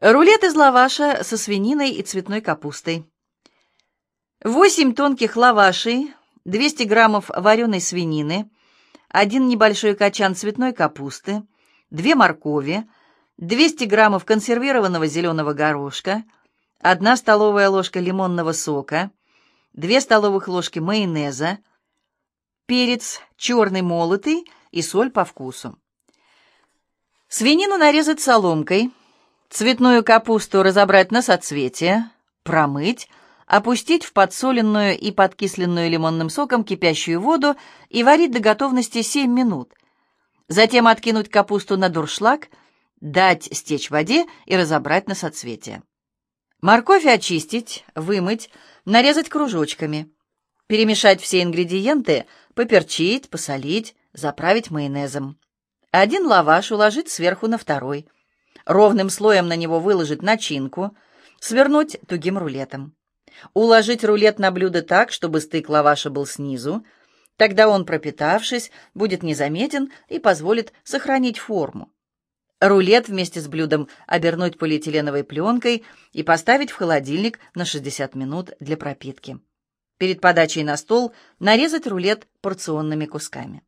Рулет из лаваша со свининой и цветной капустой. 8 тонких лавашей, 200 граммов вареной свинины, один небольшой качан цветной капусты, 2 моркови, 200 граммов консервированного зеленого горошка, 1 столовая ложка лимонного сока, 2 столовых ложки майонеза, перец черный молотый и соль по вкусу. Свинину нарезать соломкой – Цветную капусту разобрать на соцветия, промыть, опустить в подсоленную и подкисленную лимонным соком кипящую воду и варить до готовности 7 минут. Затем откинуть капусту на дуршлаг, дать стечь воде и разобрать на соцветия. Морковь очистить, вымыть, нарезать кружочками. Перемешать все ингредиенты, поперчить, посолить, заправить майонезом. Один лаваш уложить сверху на второй – ровным слоем на него выложить начинку, свернуть тугим рулетом. Уложить рулет на блюдо так, чтобы стык лаваша был снизу, тогда он, пропитавшись, будет незаметен и позволит сохранить форму. Рулет вместе с блюдом обернуть полиэтиленовой пленкой и поставить в холодильник на 60 минут для пропитки. Перед подачей на стол нарезать рулет порционными кусками.